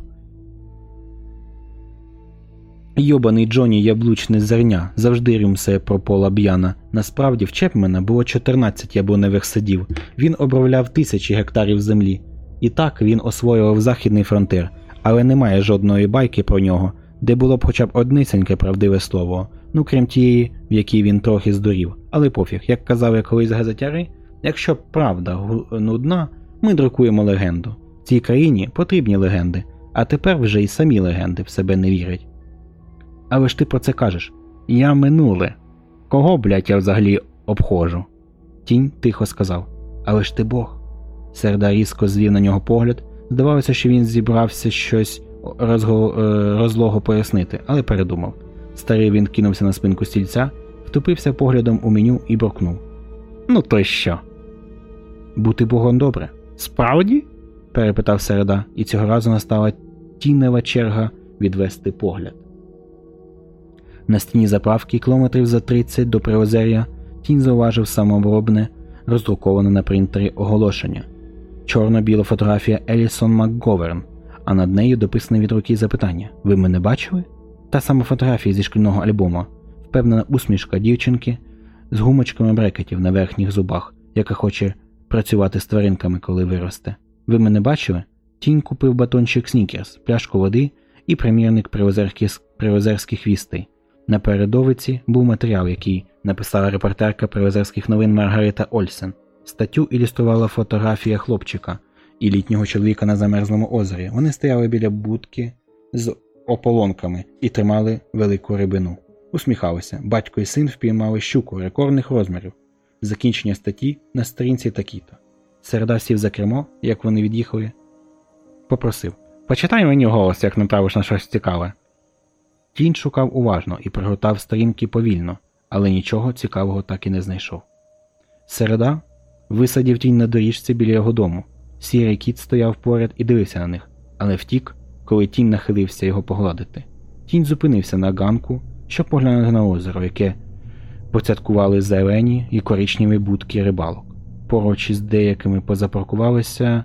Йобаний Джоні яблучне зерня завжди рюмсає про пола б'яна. Насправді в Чепмена було 14 яблуневих садів. Він обробляв тисячі гектарів землі. І так він освоював західний фронтир, але немає жодної байки про нього, де було б хоча б однисеньке правдиве слово, ну крім тієї, в якій він трохи здурів. Але пофіг, як казали колись газетяри, якщо правда нудна, ми друкуємо легенду. В Цій країні потрібні легенди, а тепер вже й самі легенди в себе не вірять. Але ж ти про це кажеш. Я минуле. Кого, блядь, я взагалі обходжу? Тінь тихо сказав. Але ж ти Бог. Серда різко звів на нього погляд. Здавалося, що він зібрався щось розго... Е, розлого пояснити, але передумав. Старий він кинувся на спинку стільця, втупився поглядом у меню і буркнув. Ну, то що? Бути Богом добре. Справді? перепитав середа, і цього разу настала тінева черга відвести погляд. На стіні заправки кілометрів за 30 до Приозер'я тінь зауважив самообробне, роздруковане на принтері оголошення. Чорно-біла фотографія Елісон МакГоверн, а над нею дописане від руки запитання: Ви мене бачили? Та сама фотографія зі шкільного альбому, впевнена усмішка дівчинки з гумочками брекетів на верхніх зубах, яка хоче працювати з тваринками, коли виросте. Ви мене бачили? Тінь купив батончик Снікерс, пляшку води і примірник приозерських вістей. На передовиці був матеріал, який написала репортерка приозерських новин Маргарита Ольсен. Статтю ілюструвала фотографія хлопчика і літнього чоловіка на замерзлому озері. Вони стояли біля будки з ополонками і тримали велику рибину. Усміхалися. Батько і син впіймали щуку рекордних розмірів. Закінчення статті на сторінці такі-то. Середа сів за кермо, як вони від'їхали. Попросив Почитай мені голос, як направиш на щось цікаве. Тінь шукав уважно і приготав сторінки повільно, але нічого цікавого так і не знайшов. Середа висадів тінь на доріжці біля його дому. Сірий кіт стояв поряд і дивився на них, але втік, коли тінь нахилився його погладити. Тінь зупинився на ганку, щоб поглянути на озеро, яке поцяткували зелені і коричневі будки рибалок. Поруч із деякими позапаркувалися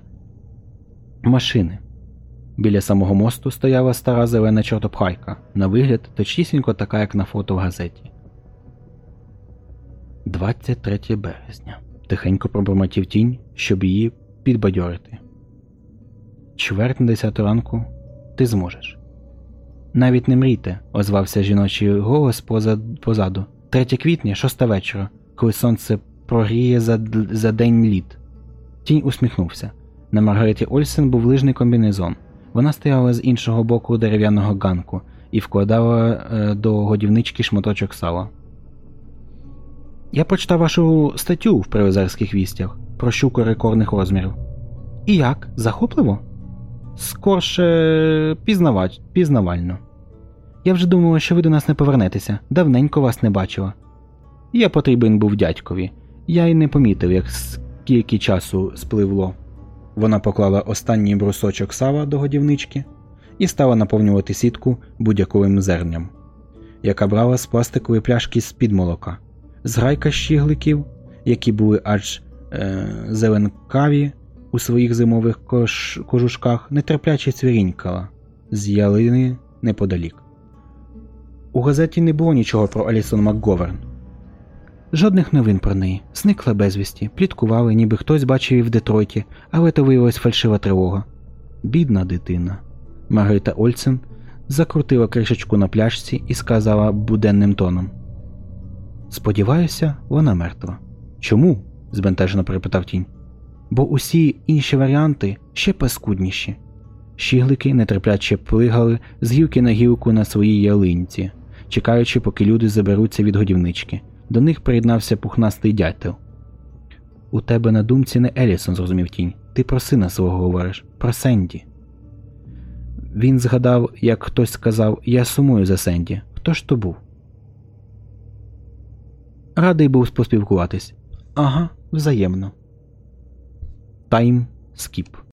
машини. Біля самого мосту стояла стара зелена чортопхайка, на вигляд точнісінько така, як на фото в газеті. 23 березня. Тихенько пробормотів тінь, щоб її підбадьорити. Чверть на десяту ранку ти зможеш. Навіть не мрійте, озвався жіночий голос позаду. 3 квітня, шоста вечора, коли сонце прогріє за, за день літ. Тінь усміхнувся. На Маргариті Ольсен був лижний комбінезон. Вона стояла з іншого боку дерев'яного ганку і вкладала е, до годівнички шматочок сала. Я прочитав вашу статтю в привозерських вістях про щуку рекордних розмірів. І як? Захопливо? Скорше пізнавач, пізнавально. Я вже думала, що ви до нас не повернетеся. Давненько вас не бачила. Я потрібен був дядькові. Я й не помітив, як скільки часу спливло. Вона поклала останній брусочок сава до годівнички і стала наповнювати сітку будь-яковим зерням, яка брала з пластикової пляшки з під молока, зграйка щігликів, які були аж е, зеленкаві у своїх зимових кош... кожушках, нетерпляче цвірінькала з ялини неподалік. У газеті не було нічого про Алісон МакГоверн. Жодних новин про неї. Зникла безвісті, пліткували, ніби хтось бачив її в Детройті, але то виявилась фальшива тривога. Бідна дитина. Маргарита Ольцен закрутила кришечку на пляшці і сказала буденним тоном: Сподіваюся, вона мертва. Чому? збентежено перепитав тінь. Бо усі інші варіанти ще паскудніші. Щіглики нетерпляче плигали з гілки на гілку на своїй ялинці, чекаючи, поки люди заберуться від годівнички. До них приєднався пухнастий дятел. У тебе на думці не Елісон, зрозумів тінь. Ти про сина свого говориш, про Сенді. Він згадав, як хтось сказав Я сумую за Сенді. Хто ж то був? Радий був поспілкуватись. Ага, взаємно. Тайм скіп.